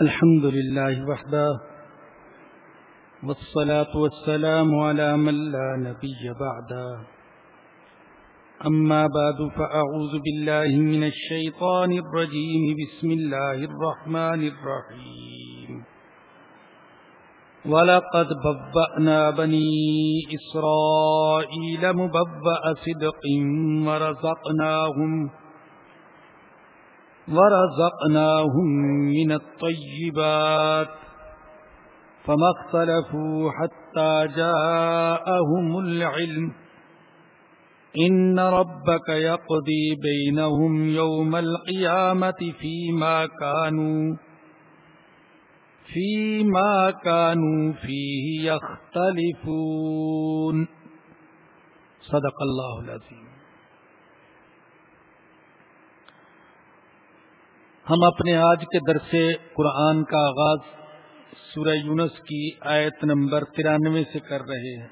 الحمد لله وحده، والصلاة والسلام على من لا نبي بعده. أما بعد، فأعوذ بالله من الشيطان الرجيم. بسم الله الرحمن الرحيم. ولقد ببأنا بني إسرائيل مببأ صدق ورزقناهم ورزقناهم من الطيبات فما اختلفوا حتى جاءهم العلم إن ربك يقضي بينهم يوم القيامة فيما كانوا فيما كانوا فيه يختلفون صدق الله العظيم ہم اپنے آج کے درس قرآن کا آغاز سورہ یونس کی آیت نمبر ترانوے سے کر رہے ہیں۔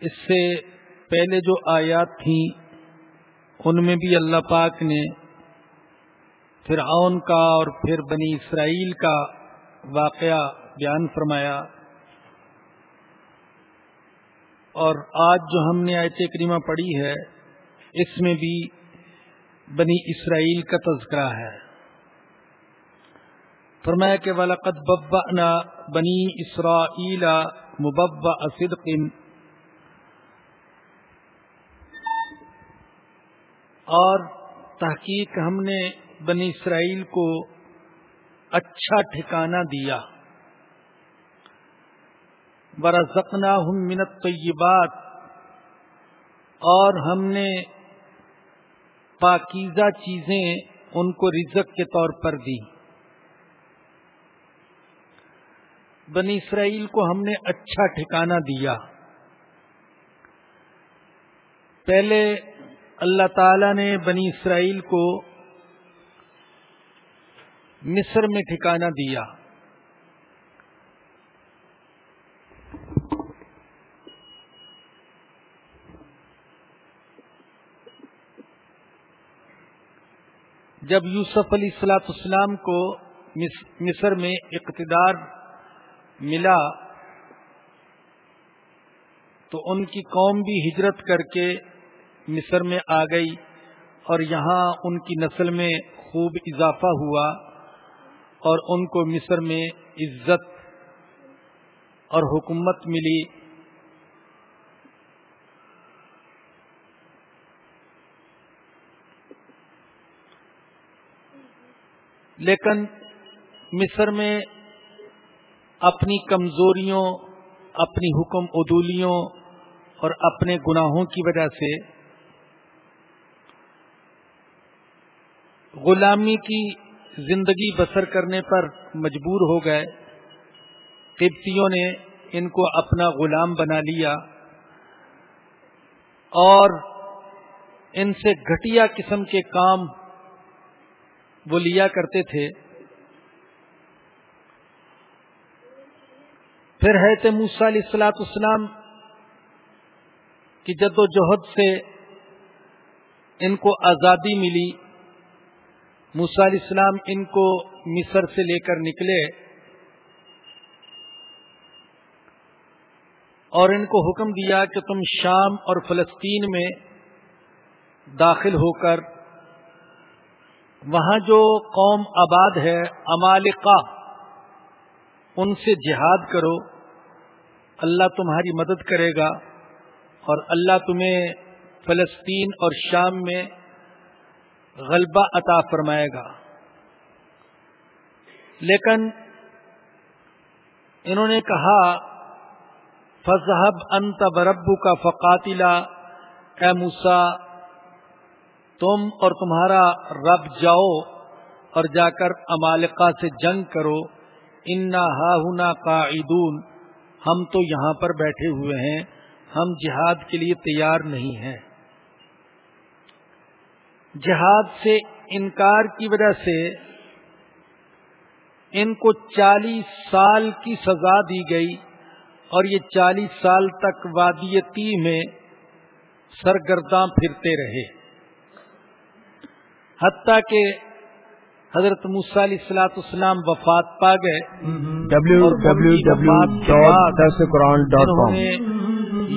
اس سے پہلے جو آیات تھیں، ان میں بھی اللہ پاک نے فرعون کا اور پھر بنی اسرائیل کا واقعہ بیان فرمایا۔ اور آج جو ہم نے آیت کریمہ پڑھی ہے، اس میں بھی بنی اسرائیل کا تذکرہ ہے۔ فرمایا کہ والد ببا بنی اسرائیل مببا صدقن اور تحقیق ہم نے بنی اسرائیل کو اچھا ٹھکانہ دیا۔ برزقنا ہم منت طیبات اور ہم نے پاکیزہ چیزیں ان کو رزق کے طور پر دی۔ بنی اسرائیل کو ہم نے اچھا ٹھکانہ دیا۔ پہلے اللہ تعالی نے بنی اسرائیل کو مصر میں ٹھکانہ دیا۔ جب یوسف علیہ السلاۃ اسلام کو مصر میں اقتدار ملا تو ان کی قوم بھی ہجرت کر کے مصر میں آ گئی اور یہاں ان کی نسل میں خوب اضافہ ہوا اور ان کو مصر میں عزت اور حکومت ملی۔ لیکن مصر میں اپنی کمزوریوں، اپنی حکم عدولیوں اور اپنے گناہوں کی وجہ سے غلامی کی زندگی بسر کرنے پر مجبور ہو گئے۔ قبطیوں نے ان کو اپنا غلام بنا لیا اور ان سے گھٹیا قسم کے کام وہ لیا کرتے تھے۔ پھر ہے موسا علیہ السلاط اسلام کی جد و جہد سے ان کو آزادی ملی۔ موسا علیہ السلام ان کو مصر سے لے کر نکلے۔ اور ان کو حکم دیا کہ تم شام اور فلسطین میں داخل ہو کر وہاں جو قوم آباد ہے امالکا ان سے جہاد کرو۔ اللہ تمہاری مدد کرے گا اور اللہ تمہیں فلسطین اور شام میں غلبہ عطا فرمائے گا۔ لیکن انہوں نے کہا فضحب انت بربو کا فقاتلا، اے موسا تم اور تمہارا رب جاؤ اور جا کر امالکا سے جنگ کرو۔ انا ہا کا ہم تو یہاں پر بیٹھے ہوئے ہیں۔ ہم جہاد کے لیے تیار نہیں ہیں۔ جہاد سے انکار کی وجہ سے ان کو چالیس سال کی سزا دی گئی اور یہ چالیس سال تک وادی میں سرگرداں پھرتے رہے۔ حتیٰ کہ حضرت علیہ السلاط اسلام وفات پا گئے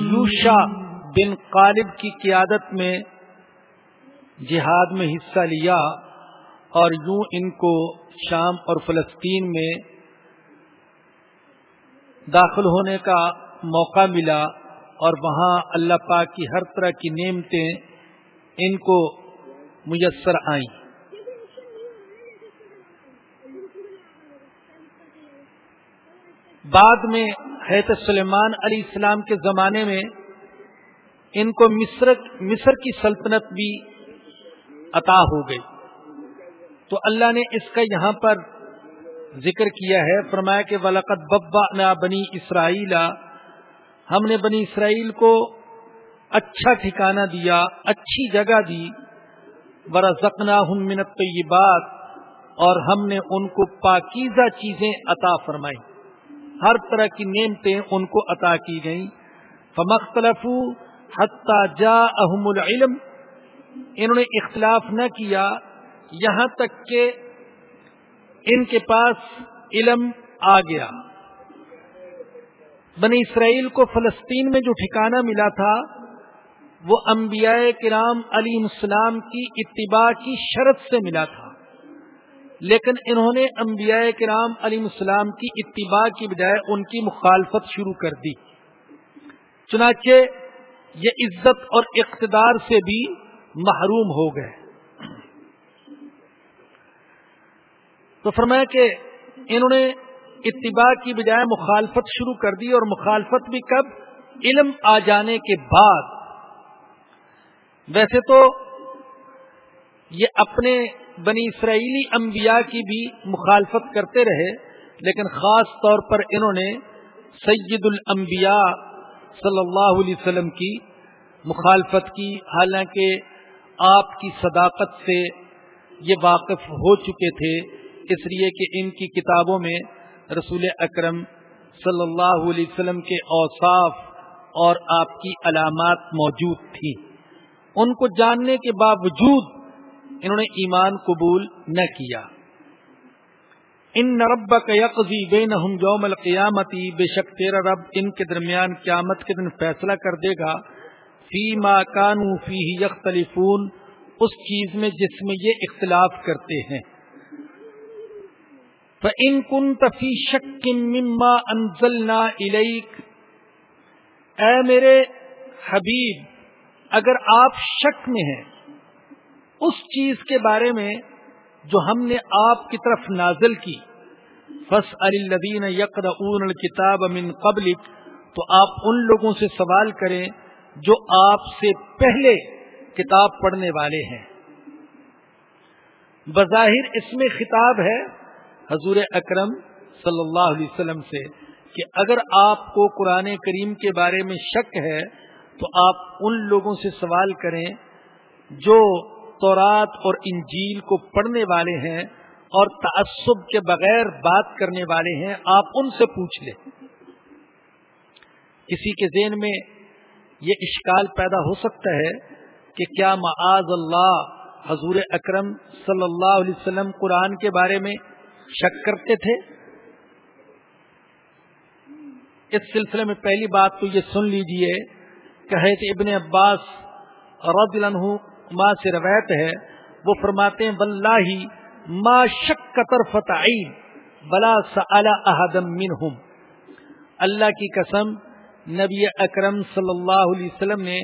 یوشا بن قالب کی قیادت میں جہاد میں حصہ لیا اور یوں ان کو شام اور فلسطین میں داخل ہونے کا موقع ملا اور وہاں اللہ پاک کی ہر طرح کی نعمتیں ان کو میسر آئیں۔ بعد میں حیرت سلیمان علیہ السلام کے زمانے میں ان کو مصر مصر کی سلطنت بھی عطا ہو گئی۔ تو اللہ نے اس کا یہاں پر ذکر کیا ہے، فرمایا کہ ولاقت ببا نہ بنی اسرائیل ہم نے بنی اسرائیل کو اچھا ٹھکانہ دیا، اچھی جگہ دی۔ برا زکنا ہم اور ہم نے ان کو پاکیزہ چیزیں عطا فرمائی ہر طرح کی نعمتیں ان کو عطا کی گئیں۔ فمختلف حتیٰ جا احم العلم۔ انہوں نے اختلاف نہ کیا۔ یہاں تک کہ ان کے پاس علم آ گیا۔ بنی اسرائیل کو فلسطین میں جو ٹھکانہ ملا تھا وہ انبیاء کرام علی السلام کی اتباع کی شرط سے ملا تھا۔ لیکن انہوں نے انبیاء کرام علیہ السلام کی اتباع کی بجائے ان کی مخالفت شروع کر دی۔ چنانچہ یہ عزت اور اقتدار سے بھی محروم ہو گئے۔ تو فرمایا کہ انہوں نے اتباع کی بجائے مخالفت شروع کر دی اور مخالفت بھی کب؟ علم آ جانے کے بعد۔ ویسے تو یہ اپنے بنی اسرائیلی انبیاء کی بھی مخالفت کرتے رہے، لیکن خاص طور پر انہوں نے سید الانبیاء صلی اللہ علیہ وسلم کی مخالفت کی، حالانکہ آپ کی صداقت سے یہ واقف ہو چکے تھے، اس لیے کہ ان کی کتابوں میں رسول اکرم صلی اللہ علیہ وسلم کے اوصاف اور آپ کی علامات موجود تھیں۔ ان کو جاننے کے باوجود انہوں نے ایمان قبول نہ کیا۔ ان نرب کا یکزی بے نہ یوم القیامتی بے شک تیرا رب ان کے درمیان قیامت کے دن فیصلہ کر دے گا۔ فی ما کانو فی یختلفون اس چیز میں جس میں یہ اختلاف کرتے ہیں۔ ان کن تفی شک مما انزلنا اے میرے حبیب اگر آپ شک میں ہیں، اس چیز کے بارے میں جو ہم نے آپ کی طرف نازل کی فص الدین یقر اون الکتاب امن قبل تو آپ ان لوگوں سے سوال کریں جو آپ سے پہلے کتاب پڑھنے والے ہیں۔ بظاہر اس میں خطاب ہے حضور اکرم صلی اللہ علیہ وسلم سے کہ اگر آپ کو قرآن کریم کے بارے میں شک ہے تو آپ ان لوگوں سے سوال کریں جو تورات اور انجیل کو پڑھنے والے ہیں اور تعصب کے بغیر بات کرنے والے ہیں، آپ ان سے پوچھ لیں۔ کسی کے ذہن میں یہ اشکال پیدا ہو سکتا ہے کہ کیا معاذ اللہ حضور اکرم صلی اللہ علیہ وسلم قرآن کے بارے میں شک کرتے تھے؟ اس سلسلے میں پہلی بات تو یہ سن لیجیے کہ ابن عباس رضی اللہ ماں سے روایت ہے، وہ فرماتے ہیں بلّہ ما شک فتح بلا احدم منہم. اللہ کی قسم، نبی اکرم صلی اللہ علیہ وسلم نے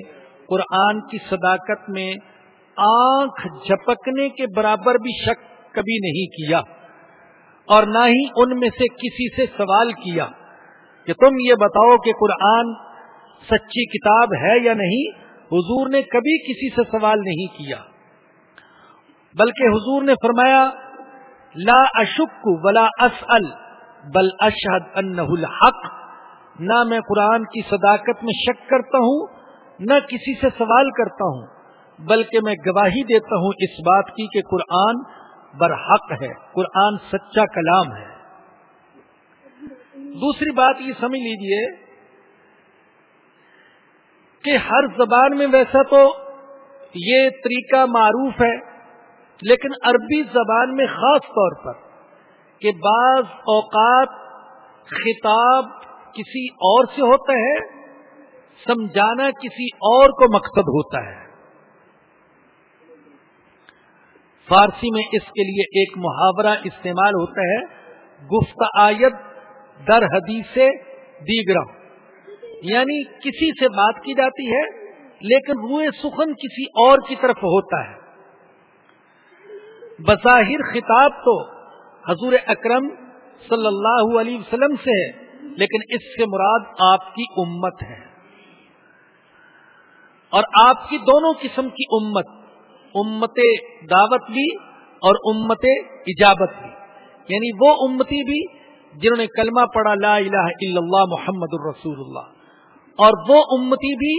قرآن کی صداقت میں آنکھ جھپکنے کے برابر بھی شک کبھی نہیں کیا اور نہ ہی ان میں سے کسی سے سوال کیا کہ تم یہ بتاؤ کہ قرآن سچی کتاب ہے یا نہیں، حضور نے کبھی کسی سے سوال نہیں کیا۔ بلکہ حضور نے فرمایا، لا اشک ولا اسل بل اشد الحق۔ نہ میں قرآن کی صداقت میں شک کرتا ہوں، نہ کسی سے سوال کرتا ہوں، بلکہ میں گواہی دیتا ہوں اس بات کی کہ قرآن برحق ہے، قرآن سچا کلام ہے۔ دوسری بات یہ سمجھ لیجیے کہ ہر زبان میں ویسا تو یہ طریقہ معروف ہے، لیکن عربی زبان میں خاص طور پر کہ بعض اوقات خطاب کسی اور سے ہوتا ہے، سمجھانا کسی اور کو مقصد ہوتا ہے۔ فارسی میں اس کے لیے ایک محاورہ استعمال ہوتا ہے گفت آیت در حدیث دیگر یعنی کسی سے بات کی جاتی ہے، لیکن روئے سخن کسی اور کی طرف ہوتا ہے۔ بظاہر خطاب تو حضور اکرم صلی اللہ علیہ وسلم سے ہے، لیکن اس سے مراد آپ کی امت ہے۔ اور آپ کی دونوں قسم کی امت امت دعوت بھی اور امت اجابت بھی۔ یعنی وہ امتی بھی جنہوں نے کلمہ پڑھا لا الہ الا اللہ محمد الرسول اللہ۔ اور وہ امتی بھی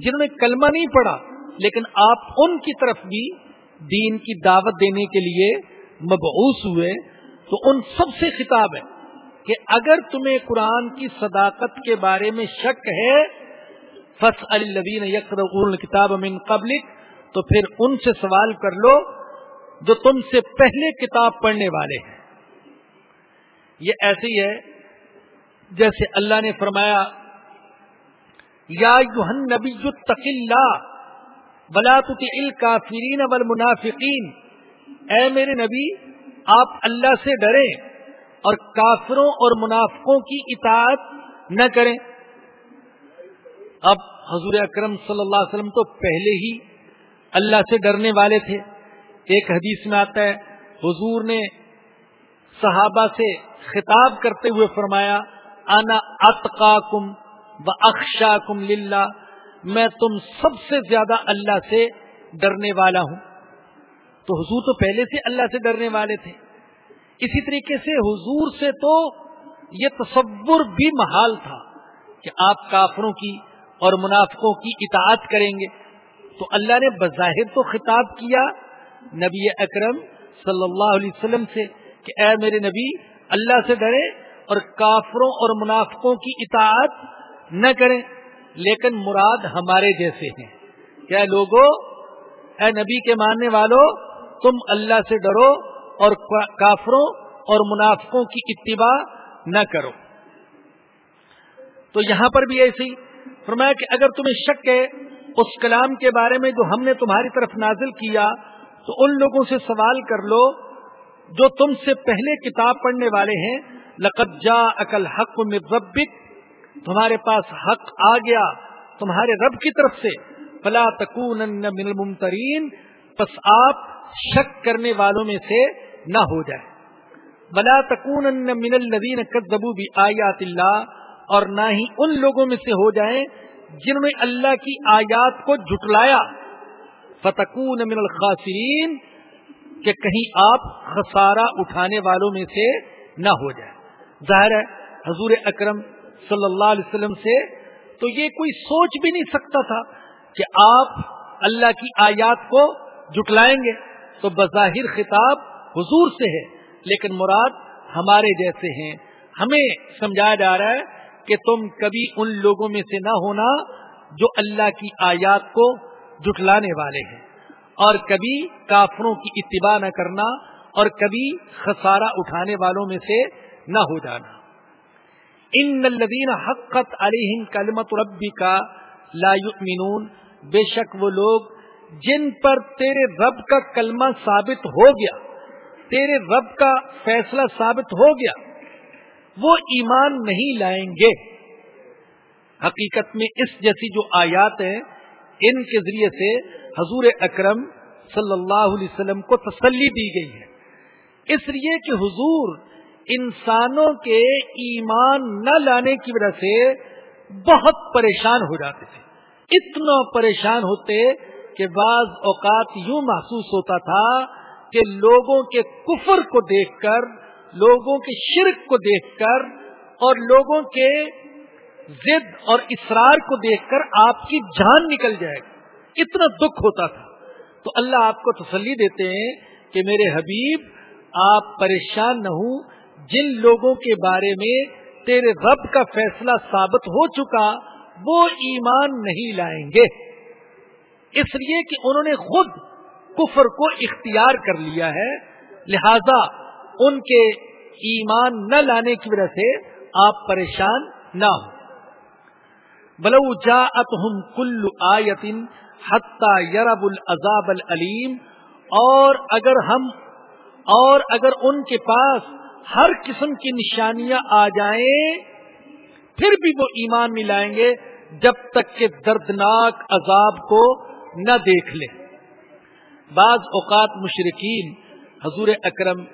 جنہوں نے کلمہ نہیں پڑھا، لیکن آپ ان کی طرف بھی دین کی دعوت دینے کے لیے مبعوث ہوئے، تو ان سب سے خطاب ہے کہ اگر تمہیں قرآن کی صداقت کے بارے میں شک ہے فص البین یکر کتاب من قبل تو پھر ان سے سوال کر لو جو تم سے پہلے کتاب پڑھنے والے ہیں۔ یہ ایسی ہے، جیسے اللہ نے فرمایا یا یوہن نبی تقلّہ بلا تل کافرین والمنافقین۔ اے میرے نبی، آپ اللہ سے ڈریں اور کافروں اور منافقوں کی اطاعت نہ کریں۔ اب حضور اکرم صلی اللہ علیہ وسلم تو پہلے ہی اللہ سے ڈرنے والے تھے۔ ایک حدیث میں آتا ہے، حضور نے صحابہ سے خطاب کرتے ہوئے فرمایا، انا اتقا کم و اکشا کم میں تم سب سے زیادہ اللہ سے ڈرنے والا ہوں۔ تو حضور تو پہلے سے اللہ سے ڈرنے والے تھے۔ اسی طریقے سے حضور سے تو یہ تصور بھی محال تھا کہ آپ کافروں کی اور منافقوں کی اطاعت کریں گے۔ تو اللہ نے بظاہر تو خطاب کیا نبی اکرم صلی اللہ علیہ وسلم سے کہ اے میرے نبی، اللہ سے ڈرے اور کافروں اور منافقوں کی اطاعت نہ کریں، لیکن مراد ہمارے جیسے ہیں۔ کیا لوگوں اے نبی کے ماننے والوں تم اللہ سے ڈرو اور کافروں اور منافقوں کی اتباع نہ کرو۔ تو یہاں پر بھی ایسی فرمایا کہ اگر تمہیں شک ہے اس کلام کے بارے میں جو ہم نے تمہاری طرف نازل کیا، تو ان لوگوں سے سوال کر لو جو تم سے پہلے کتاب پڑھنے والے ہیں۔ لقد جا اکل حق میں ربک تمہارے پاس حق آ گیا تمہارے رب کی طرف سے۔ فلا تکون من الممترین پس آپ شک کرنے والوں میں سے نہ ہو جائے بلا تکون من الذین کذبوا بآیات اللہ اور نہ ہی ان لوگوں میں سے ہو جائیں جنہوں نے اللہ کی آیات کو جھٹلایا۔ فتکون من الخاسرین کہ کہیں آپ خسارہ اٹھانے والوں میں سے نہ ہو جائے ظاہر ہے، حضور اکرم صلی اللہ علیہ وسلم سے، تو یہ کوئی سوچ بھی نہیں سکتا تھا کہ آپ اللہ کی آیات کو جٹلائیں گے۔ تو بظاہر خطاب حضور سے ہے، لیکن مراد ہمارے جیسے ہیں۔ ہمیں سمجھایا جا رہا ہے کہ تم کبھی ان لوگوں میں سے نہ ہونا جو اللہ کی آیات کو جٹلانے والے ہیں۔ اور کبھی کافروں کی اتباع نہ کرنا اور کبھی خسارہ اٹھانے والوں میں سے نہ ہو جانا۔ ان الذین حقت علیہم کلمت ربی کا لا یؤمنون بے شک وہ لوگ جن پر تیرے رب کا کلمہ ثابت ہو گیا، تیرے رب کا فیصلہ ثابت ہو گیا، وہ ایمان نہیں لائیں گے۔ حقیقت میں اس جیسی جو آیات ہیں، ان کے ذریعے سے حضور اکرم صلی اللہ علیہ وسلم کو تسلی دی گئی ہے۔ اس لیے کہ حضور انسانوں کے ایمان نہ لانے کی وجہ سے بہت پریشان ہو جاتے تھے۔ اتنا پریشان ہوتے کہ بعض اوقات یوں محسوس ہوتا تھا کہ لوگوں کے کفر کو دیکھ کر، لوگوں کے شرک کو دیکھ کر، اور لوگوں کے ضد اور اسرار کو دیکھ کر آپ کی جان نکل جائے۔ گا اتنا دکھ ہوتا تھا۔ تو اللہ آپ کو تسلی دیتے ہیں کہ میرے حبیب، آپ پریشان نہ ہوں جن لوگوں کے بارے میں تیرے رب کا فیصلہ ثابت ہو چکا، وہ ایمان نہیں لائیں گے۔ اس لیے کہ انہوں نے خود کفر کو اختیار کر لیا ہے، لہذا ان کے ایمان نہ لانے کی وجہ سے آپ پریشان نہ ہوں۔ بلو جا اتم کل آیتن حتہ یرب العذاب العلیم، اور اگر ہم، اور اگر ان کے پاس ہر قسم کی نشانیاں آ جائیں، پھر بھی وہ ایمان نہیں لائیں گے جب تک کہ دردناک عذاب کو نہ دیکھ لیں بعض اوقات مشرقین حضور اکرم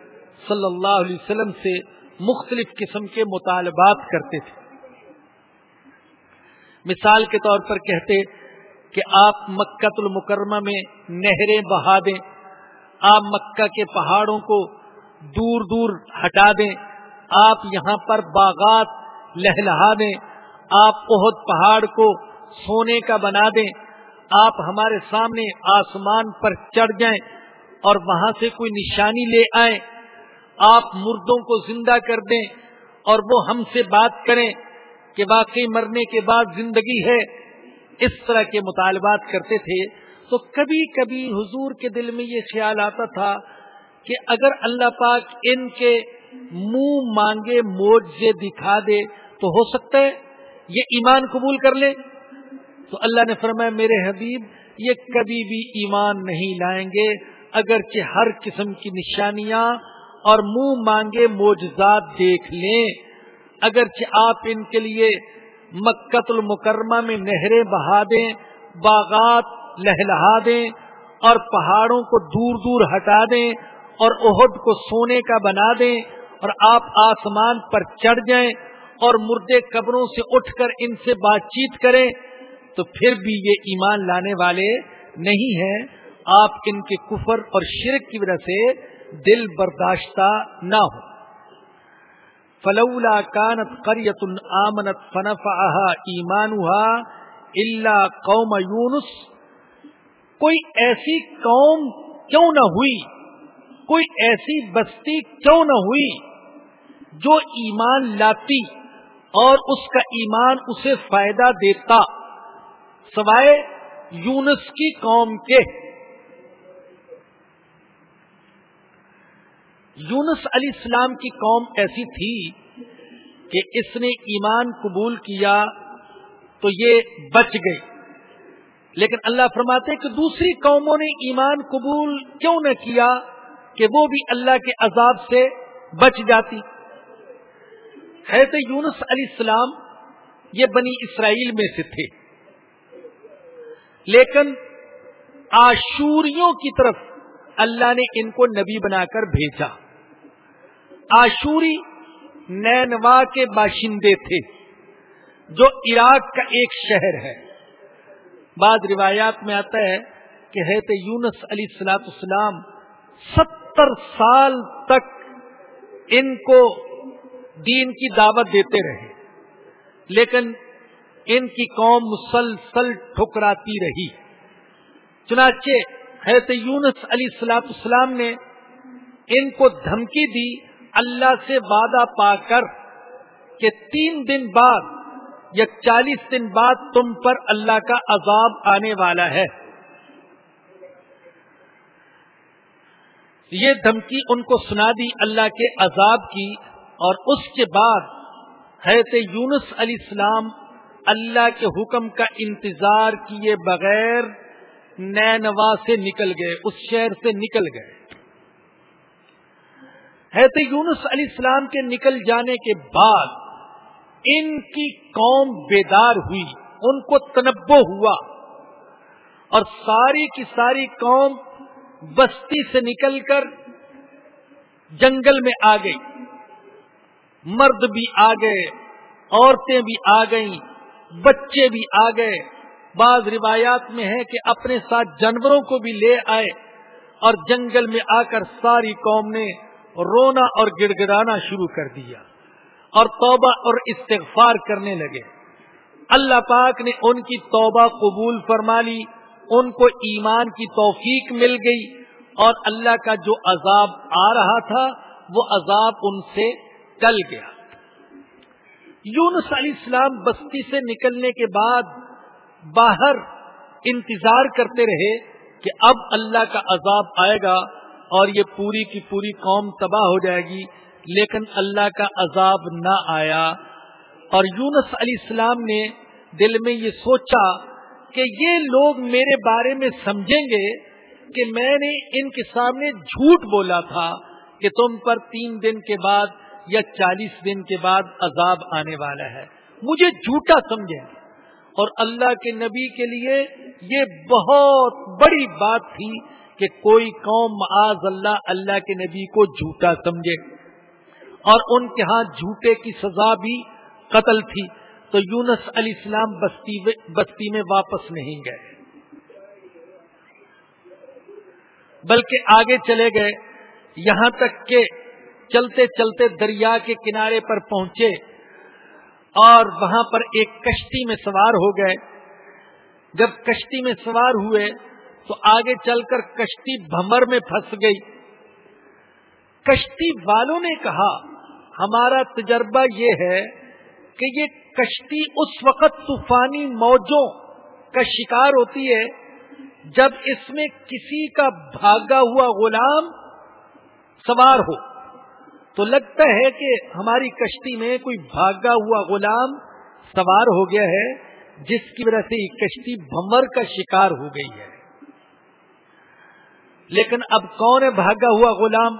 صلی اللہ علیہ وسلم سے مختلف قسم کے مطالبات کرتے تھے۔ مثال کے طور پر کہتے کہ آپ مکہ المکرمہ میں نہریں بہا دیں، آپ مکہ کے پہاڑوں کو دور دور ہٹا دیں۔ آپ یہاں پر باغات لہلہا دیں۔ آپ بہت پہاڑ کو سونے کا بنا دیں۔ آپ ہمارے سامنے آسمان پر چڑھ جائیں اور وہاں سے کوئی نشانی لے آئیں۔ آپ مردوں کو زندہ کر دیں اور وہ ہم سے بات کریں کہ واقعی مرنے کے بعد زندگی ہے۔ اس طرح کے مطالبات کرتے تھے۔ تو کبھی کبھی حضور کے دل میں یہ خیال آتا تھا کہ اگر اللہ پاک ان کے منہ مانگے موج سے دکھا دے تو ہو سکتا ہے یہ ایمان قبول کر لے۔ تو اللہ نے فرمایا، میرے حبیب، یہ کبھی بھی ایمان نہیں لائیں گے۔ اگرچہ ہر قسم کی نشانیاں اور منہ مانگے موجزات دیکھ لیں اگرچہ آپ ان کے لیے مکت المکرمہ میں نہریں بہا دیں، باغات لہلہا دیں اور پہاڑوں کو دور دور ہٹا دیں اور عہد کو سونے کا بنا دیں اور آپ آسمان پر چڑھ جائیں اور مردے قبروں سے اٹھ کر ان سے بات چیت کریں، تو پھر بھی یہ ایمان لانے والے نہیں ہیں۔ آپ ان کے کفر اور شرک کی وجہ سے دل برداشتہ نہ ہو فلولا کانت قریت آمنت فنف ایمان اللہ قوم یونس کوئی ایسی قوم کیوں نہ ہوئی؟ کوئی ایسی بستی کیوں نہ ہوئی جو ایمان لاتی اور اس کا ایمان اسے فائدہ دیتا، سوائے یونس کی قوم کے۔ یونس علیہ السلام کی قوم ایسی تھی کہ اس نے ایمان قبول کیا تو یہ بچ گئی۔ لیکن اللہ فرماتے کہ دوسری قوموں نے ایمان قبول کیوں نہ کیا؟ کہ وہ بھی اللہ کے عذاب سے بچ جاتی۔ حیرت یونس علیہ السلام یہ بنی اسرائیل میں سے تھے۔ لیکن آشوریوں کی طرف اللہ نے ان کو نبی بنا کر بھیجا۔ آشوری نینوا کے باشندے تھے جو عراق کا ایک شہر ہے۔ بعض روایات میں آتا ہے کہ حیرت یونس علی السلاط اسلام ستر سال تک ان کو دین کی دعوت دیتے رہے۔ لیکن ان کی قوم مسلسل ٹھکراتی رہی۔ چنانچہ حیرت یونس علی السلاط اسلام نے ان کو دھمکی دی اللہ سے وعدہ پا کر کہ تین دن بعد یا چالیس دن بعد تم پر اللہ کا عذاب آنے والا ہے۔ یہ دھمکی ان کو سنا دی اللہ کے عذاب کی اور اس کے بعد حیرت یونس علیہ السلام اللہ کے حکم کا انتظار کیے بغیر نینوا سے نکل گئے، اس شہر سے نکل گئے۔ حیرت یونس علیہ السلام کے نکل جانے کے بعد ان کی قوم بیدار ہوئی، ان کو تنبو ہوا اور ساری کی ساری قوم بستی سے نکل کر جنگل میں آ گئی۔ مرد بھی آ گئے، عورتیں بھی آ گئیں، بچے بھی آ گئے۔ بعض روایات میں ہے کہ اپنے ساتھ جانوروں کو بھی لے آئے اور جنگل میں آ کر ساری قوم نے رونا اور گڑ گڑانا شروع کر دیا اور توبہ اور استغفار کرنے لگے۔ اللہ پاک نے ان کی توبہ قبول فرما لی۔ ان کو ایمان کی توفیق مل گئی اور اللہ کا جو عذاب آ رہا تھا، وہ عذاب ان سے ٹل گیا۔ یونس علیہ السلام بستی سے نکلنے کے بعد باہر انتظار کرتے رہے کہ اب اللہ کا عذاب آئے گا اور یہ پوری کی پوری قوم تباہ ہو جائے گی، لیکن اللہ کا عذاب نہ آیا۔ اور یونس علیہ السلام نے دل میں یہ سوچا کہ یہ لوگ میرے بارے میں سمجھیں گے کہ میں نے ان کے سامنے جھوٹ بولا تھا کہ تم پر تین دن کے بعد یا چالیس دن کے بعد عذاب آنے والا ہے۔ مجھے جھوٹا سمجھیں اور اللہ کے نبی کے لیے یہ بہت بڑی بات تھی کہ کوئی قوم معاذ اللہ اللہ کے نبی کو جھوٹا سمجھے۔ اور ان کے ہاں جھوٹے کی سزا بھی قتل تھی۔ تو یونس علیہ السلام بستی بستی میں واپس نہیں گئے۔ بلکہ آگے چلے گئے۔ یہاں تک کہ چلتے چلتے دریا کے کنارے پر پہنچے اور وہاں پر ایک کشتی میں سوار ہو گئے۔ جب کشتی میں سوار ہوئے تو آگے چل کر کشتی بھمر میں پھنس گئی۔ کشتی والوں نے کہا، ہمارا تجربہ یہ ہے کہ یہ کشتی اس وقت طوفانی موجوں کا شکار ہوتی ہے جب اس میں کسی کا بھاگا ہوا غلام سوار ہو۔ تو لگتا ہے کہ ہماری کشتی میں کوئی بھاگا ہوا غلام سوار ہو گیا ہے، جس کی وجہ سے کشتی بمر کا شکار ہو گئی ہے۔ لیکن اب کون ہے بھاگا ہوا غلام؟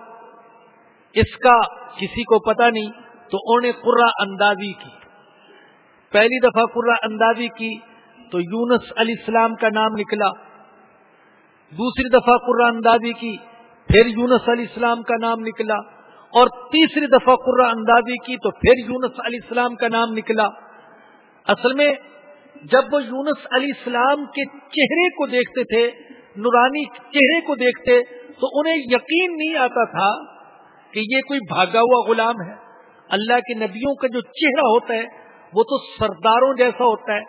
اس کا کسی کو پتا نہیں، تو انہوں نے قرا اندازی کی۔ پہلی دفعہ قرا اندازی کی تو یونس علیہ السلام کا نام نکلا۔ دوسری دفعہ قرآن اندازی کی، پھر یونس علیہ السلام کا نام نکلا۔ اور تیسری دفعہ قرآن اندازی کی تو پھر یونس علیہ السلام کا نام نکلا۔ اصل میں جب وہ یونس علیہ السلام کے چہرے کو دیکھتے تھے، نورانی چہرے کو دیکھتے، تو انہیں یقین نہیں آتا تھا کہ یہ کوئی بھاگا ہوا غلام ہے۔ اللہ کے نبیوں کا جو چہرہ ہوتا ہے وہ تو سرداروں جیسا ہوتا ہے۔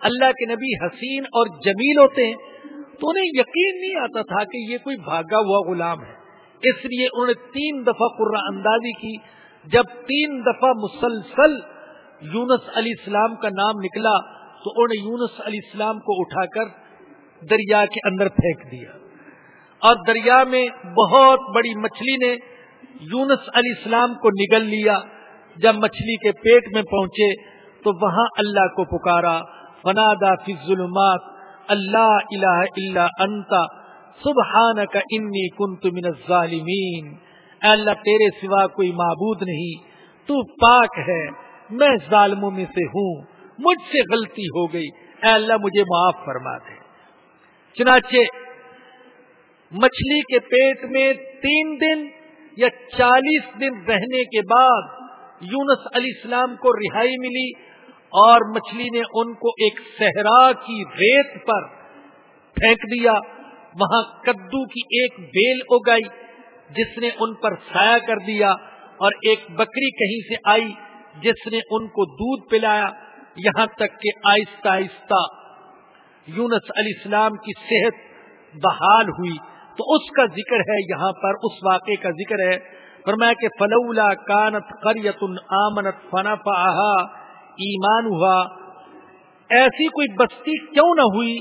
اللہ کے نبی حسین اور جمیل ہوتے ہیں۔ تو انہیں یقین نہیں آتا تھا کہ یہ کوئی بھاگا ہوا غلام ہے۔ اس لیے انہوں نے تین دفعہ قرآن اندازی کی۔ جب تین دفعہ مسلسل یونس علیہ السلام کا نام نکلا، تو انہوں نے یونس علیہ السلام کو اٹھا کر دریا کے اندر پھینک دیا۔ اور دریا میں بہت بڑی مچھلی نے یونس علیہ السلام کو نگل لیا۔ جب مچھلی کے پیٹ میں پہنچے تو وہاں اللہ کو پکارا۔ فنادا فی ظلمات اللہ الہ الا انتا سبحان کا انی کنت من الظالمین اے اللہ، تیرے سوا کوئی معبود نہیں۔ تو پاک ہے۔ میں ظالموں میں سے ہوں۔ مجھ سے غلطی ہو گئی۔ اے اللہ، مجھے معاف فرما دے۔ چنانچہ، مچھلی کے پیٹ میں تین دن یا چالیس دن رہنے کے بعد یونس علیہ السلام کو رہائی ملی۔ اور مچھلی نے ان کو ایک صحرا کی ریت پر پھینک دیا۔ وہاں کدو کی ایک بیل اگائی، جس نے ان پر سایہ کر دیا اور ایک بکری کہیں سے آئی، جس نے ان کو دودھ پلایا۔ یہاں تک کہ آہستہ آہستہ یونس علیہ السلام کی صحت بحال ہوئی۔ تو اس کا ذکر ہے، یہاں پر اس واقعے کا ذکر ہے۔ فرمایا کہ فلولا کانت قریت آمنت فنفا ایمان ہوا۔ ایسی کوئی بستی کیوں نہ ہوئی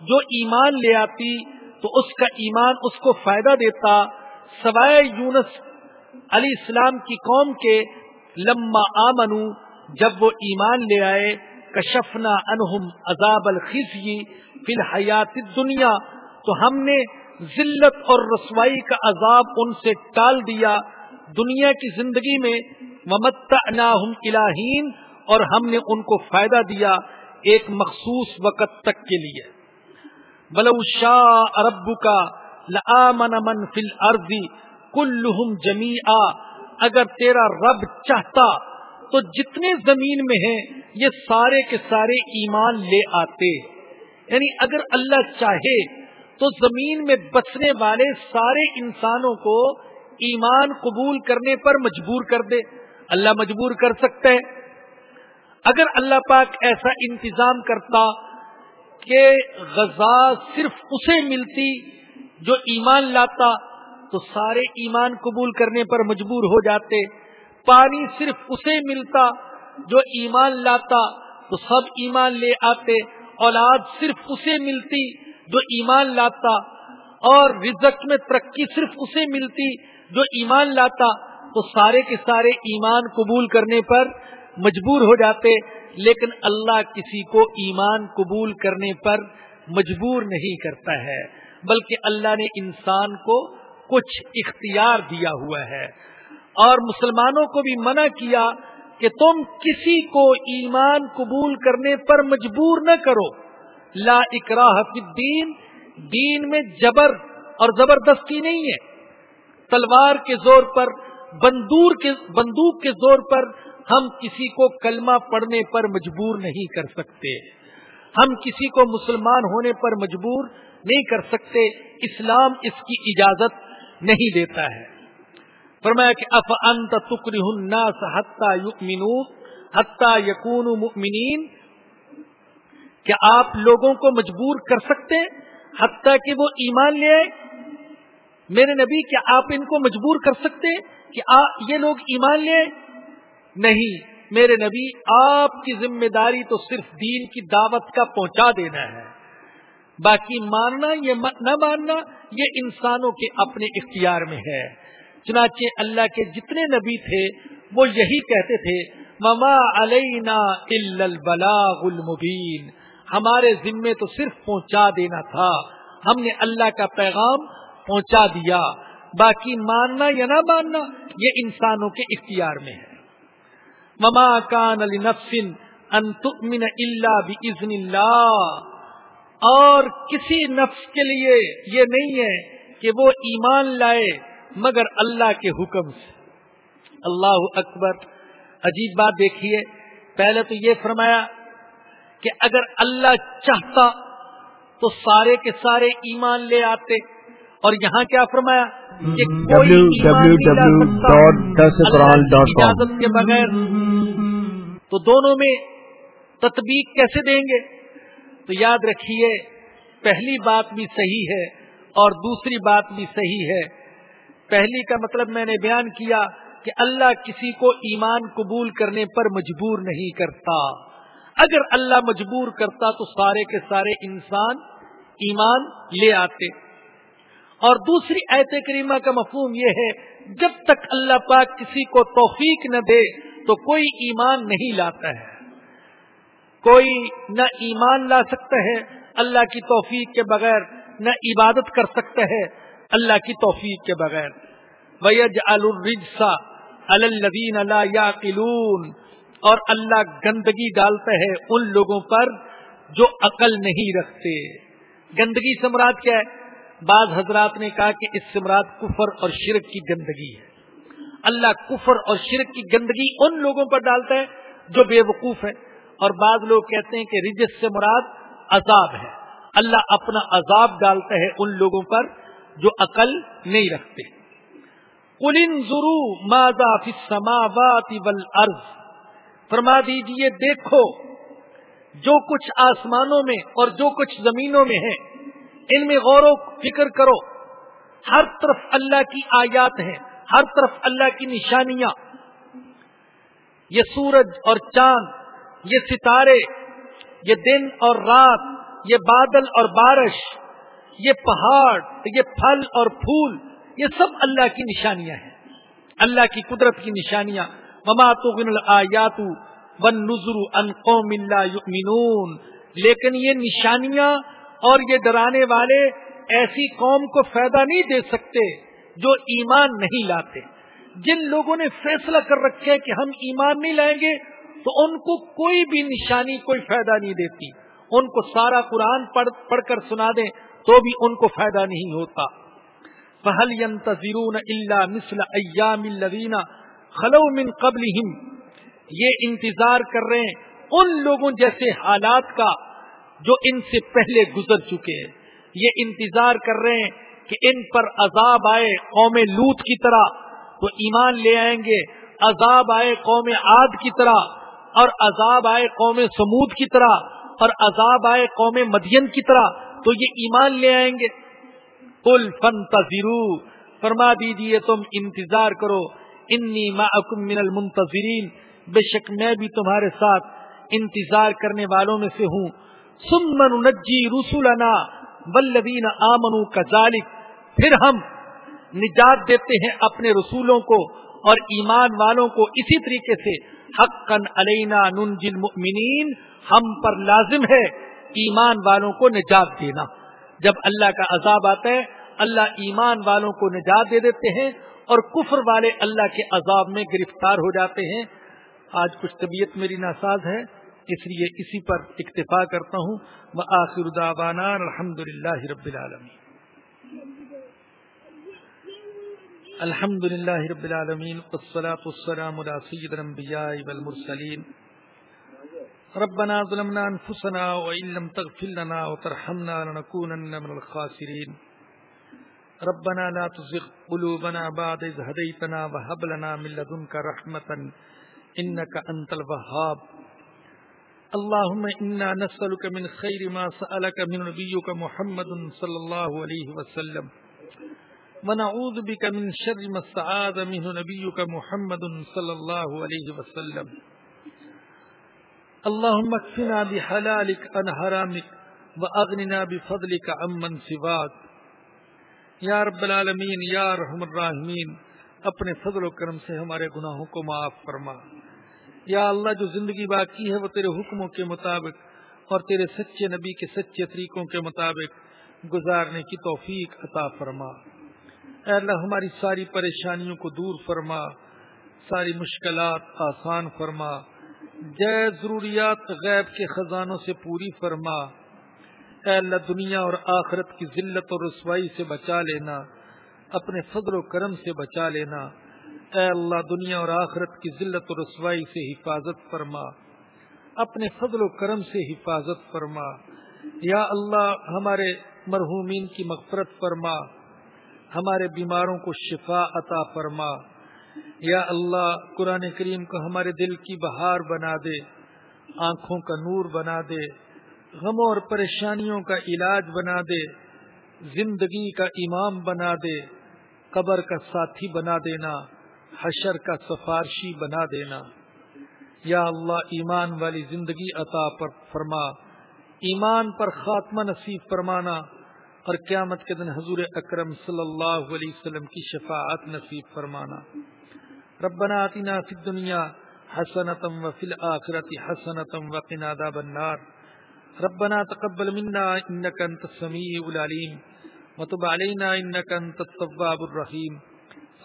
جو ایمان لے آتی تو اس کا ایمان اس کو فائدہ دیتا۔ سوائے یونس علی اسلام کی قوم کے لما آمنو، جب وہ ایمان لے آئے، کشفنا انہم عذاب الخزی فی الحیات دنیا تو ہم نے ذلت اور رسوائی کا عذاب ان سے ٹال دیا۔ دنیا کی زندگی میں ممتا الہین اور ہم نے ان کو فائدہ دیا ایک مخصوص وقت تک کے لیے۔ بلو شاہ ارب کا لمن من فل عرضی کل جمی اگر تیرا رب چاہتا تو جتنے زمین میں ہیں، یہ سارے کے سارے ایمان لے آتے۔ یعنی اگر اللہ چاہے تو زمین میں بسنے والے سارے انسانوں کو ایمان قبول کرنے پر مجبور کر دے۔ اللہ مجبور کر سکتا ہے۔ اگر اللہ پاک ایسا انتظام کرتا کہ غذا صرف اسے ملتی جو ایمان لاتا، تو سارے ایمان قبول کرنے پر مجبور ہو جاتے۔ پانی صرف اسے ملتا جو ایمان لاتا، تو سب ایمان لے آتے۔ اولاد صرف اسے ملتی جو ایمان لاتا۔ اور رزق میں ترقی صرف اسے ملتی جو ایمان لاتا۔ تو سارے کے سارے ایمان قبول کرنے پر مجبور ہو جاتے، لیکن اللہ کسی کو ایمان قبول کرنے پر مجبور نہیں کرتا ہے، بلکہ اللہ نے انسان کو کچھ اختیار دیا ہوا ہے۔ اور مسلمانوں کو بھی منع کیا کہ تم کسی کو ایمان قبول کرنے پر مجبور نہ کرو۔ لا اکراہ فی الدین، دین میں جبر اور زبردستی نہیں ہے۔ تلوار کے زور پر، بندور کے، بندوق کے زور پر ہم کسی کو کلمہ پڑھنے پر مجبور نہیں کر سکتے۔ ہم کسی کو مسلمان ہونے پر مجبور نہیں کر سکتے۔ اسلام اس کی اجازت نہیں دیتا ہے۔ فرمایا کہ اف انت تکری الناس حتہ یؤمنو حتہ یقون مؤمنین، کیا آپ لوگوں کو مجبور کر سکتے حتیٰ کہ وہ ایمان لے آئے؟ میرے نبی، کیا آپ ان کو مجبور کر سکتے کہ یہ لوگ ایمان لے آئے؟ نہیں، میرے نبی، آپ کی ذمہ داری تو صرف دین کی دعوت کا پہنچا دینا ہے۔ باقی ماننا یہ نہ ماننا، یہ انسانوں کے اپنے اختیار میں ہے۔ چنانچہ اللہ کے جتنے نبی تھے، وہ یہی کہتے تھے مما علینا البلاغ المبین ہمارے ذمے تو صرف پہنچا دینا تھا۔ ہم نے اللہ کا پیغام پہنچا دیا۔ باقی ماننا یا نہ ماننا، یہ انسانوں کے اختیار میں ہے۔ مما کان علی نفسن ان تؤمن الا اللہ اور کسی نفس کے لیے یہ نہیں ہے کہ وہ ایمان لائے مگر اللہ کے حکم سے۔ اللہ اکبر۔ عجیب بات دیکھیے۔ پہلے تو یہ فرمایا کہ اگر اللہ چاہتا تو سارے کے سارے ایمان لے آتے۔ اور یہاں کیا فرمایا؟ اجازت کے بغیر۔ تو دونوں میں تطبیق کیسے دیں گے؟ تو یاد رکھیے پہلی بات بھی صحیح ہے اور دوسری بات بھی صحیح ہے۔ پہلی کا مطلب میں نے بیان کیا کہ اللہ کسی کو ایمان قبول کرنے پر مجبور نہیں کرتا۔ اگر اللہ مجبور کرتا تو سارے کے سارے انسان ایمان لے آتے۔ اور دوسری ایت کریمہ کا مفہوم یہ ہے، جب تک اللہ پاک کسی کو توفیق نہ دے تو کوئی ایمان نہیں لاتا ہے۔ کوئی نہ ایمان لا سکتا ہے، اللہ کی توفیق کے بغیر نہ عبادت کر سکتا ہے، اللہ کی توفیق کے بغیر۔ ویج الرجسا الدین اللہ یا اور اللہ گندگی ڈالتا ہے ان لوگوں پر جو عقل نہیں رکھتے۔ گندگی سمراج کیا ہے؟ بعض حضرات نے کہا کہ اس سمراج کفر اور شرک کی گندگی ہے۔ اللہ کفر اور شرک کی گندگی ان لوگوں پر ڈالتا ہے جو بے وقوف ہے اور بعض لوگ کہتے ہیں کہ رجس سے مراد عذاب ہے۔ اللہ اپنا عذاب ڈالتا ہے ان لوگوں پر جو عقل نہیں رکھتے۔ کلن ضرو مادا فسماوات فرما دیجیے، دیکھو، جو کچھ آسمانوں میں اور جو کچھ زمینوں میں ہے ان میں غور و فکر کرو۔ ہر طرف اللہ کی آیات ہیں، ہر طرف اللہ کی نشانیاں۔ یہ سورج اور چاند، یہ ستارے، یہ دن اور رات، یہ بادل اور بارش، یہ پہاڑ، یہ پھل اور پھول، یہ سب اللہ کی نشانیاں ہیں۔ اللہ کی قدرت کی نشانیاں۔ مما تو ون نظر ان قوم اللہ لیکن یہ نشانیاں اور یہ ڈرانے والے ایسی قوم کو فائدہ نہیں دے سکتے جو ایمان نہیں لاتے۔ جن لوگوں نے فیصلہ کر رکھے کہ ہم ایمان نہیں لائیں گے، تو ان کو کوئی بھی نشانی، کوئی فائدہ نہیں دیتی۔ ان کو سارا قرآن پڑھ پڑھ کر سنا دیں تو بھی ان کو فائدہ نہیں ہوتا۔ فہل ينتظرون الا مثل ایام الذين خلو من قبلهم۔ یہ انتظار کر رہے ہیں ان لوگوں جیسے حالات کا۔ جو ان سے پہلے گزر چکے ہیں۔ یہ انتظار کر رہے ہیں کہ ان پر عذاب آئے قوم لوت کی طرح تو ایمان لے آئیں گے، عذاب آئے قوم عاد کی طرح، اور عذاب آئے قوم سمود کی طرح، اور عذاب آئے قوم مدین کی طرح۔ تو یہ ایمان لے آئیں گے۔ کل فن فرما دیجیے تم انتظار کرو۔ انی من المنتظرین، بے شک میں بھی تمہارے ساتھ انتظار کرنے والوں میں سے ہوں۔ سمن نجی رسولنا ولدین آمنو کذالک پھر ہم نجات دیتے ہیں اپنے رسولوں کو اور ایمان والوں کو اسی طریقے سے۔ حقن علینا ننجل مؤمنین ہم پر لازم ہے ایمان والوں کو نجات دینا۔ جب اللہ کا عذاب آتا ہے، اللہ ایمان والوں کو نجات دے دیتے ہیں اور کفر والے اللہ کے عذاب میں گرفتار ہو جاتے ہیں۔ آج کچھ طبیعت میری ناساز ہے۔ اس لیے اسی پر اکتفا کرتا ہوں۔ آخر دعوانا الحمد للہ رب العالمین۔ الحمد للہ رب العالمین، والصلاة والسلام على سید الانبیاء والمرسلین۔ ربنا ظلمنا انفسنا وان لم تغفر لنا وترحمنا لنكونن من الخاسرين ربنا لا تزغ قلوبنا بعد إذ هديتنا وهب لنا من لدنك رحمة إنك أنت الوهاب۔ اللهم إنا نسألك من خير ما سألك من نبيك محمد صلى الله عليه وسلم. ونعوذ بك من شر ما استعاذ منه نبيك محمد صلى الله عليه وسلم. اللهم اكفنا بحلالك عن حرامك وأغننا بفضلك عمن سواك. یا رب العالمین یا رحم الراحمین اپنے فضل و کرم سے ہمارے گناہوں کو معاف فرما۔ یا اللہ جو زندگی باقی ہے وہ تیرے حکموں کے مطابق اور تیرے سچے نبی کے سچے طریقوں کے مطابق گزارنے کی توفیق عطا فرما۔ اے اللہ، ہماری ساری پریشانیوں کو دور فرما، ساری مشکلات آسان فرما جے ضروریات غیب کے خزانوں سے پوری فرما۔ اے اللہ، دنیا اور آخرت کی ذلت اور رسوائی سے بچا لینا، اپنے فضل و کرم سے بچا لینا۔ اے اللہ دنیا اور آخرت کی ذلت اور رسوائی سے حفاظت فرما۔ اپنے فضل و کرم سے حفاظت فرما۔ یا اللہ، ہمارے مرحومین کی مغفرت فرما۔ ہمارے بیماروں کو شفا عطا فرما۔ یا اللہ، قرآن کریم کو ہمارے دل کی بہار بنا دے۔ آنکھوں کا نور بنا دے۔ غموں اور پریشانیوں کا علاج بنا دے۔ زندگی کا امام بنا دے۔ قبر کا ساتھی بنا دینا۔ حشر کا سفارشی بنا دینا۔ یا اللہ، ایمان والی زندگی عطا پر فرما۔ ایمان پر خاتمہ نصیب فرمانا۔ اور قیامت کے دن حضور اکرم صلی اللہ علیہ وسلم کی شفاعت نصیب فرمانا۔ ربنا آتنا فی الدنیا حسنتم وفی الآخرت حسنتم وقنا عذاب النار۔ ربنا تقبل منا انك انت السميع العليم وتب علينا انك انت التواب الرحيم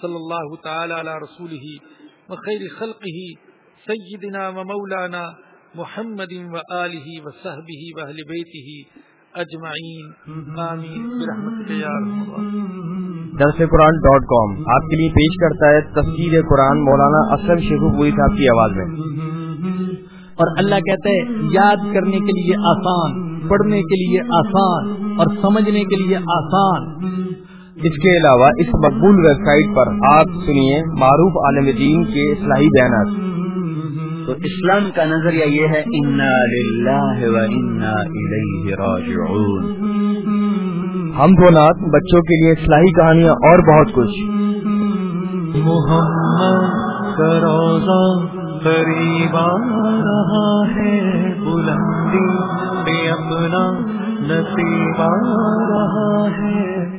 صلى الله تعالى على رسوله وخير خلقه سيدنا ومولانا محمد وآله وصحبه واهل بيته اجمعین. آمین. برحمتک درس قرآن ڈاٹ کام آپ کے لیے پیش کرتا ہے تفسیر قرآن مولانا اسلم شیخو پوری صاحب کی آواز میں۔ اور اللہ کہتا ہے، یاد کرنے کے لیے آسان، پڑھنے کے لیے آسان اور سمجھنے کے لیے آسان۔ اس کے علاوہ اس مقبول ویب سائٹ پر آپ سنیے معروف عالم دین کے اصلاحی بیانات۔ تو اسلام کا نظریہ یہ ہے انا للہ و انا الیہ راجعون ہم دو نات بچوں کے لیے اصلاحی کہانیاں اور بہت کچھ۔ محمد کا روزہ قریب آ رہا ہے بلندی پہ اپنا نصیب آ رہا ہے۔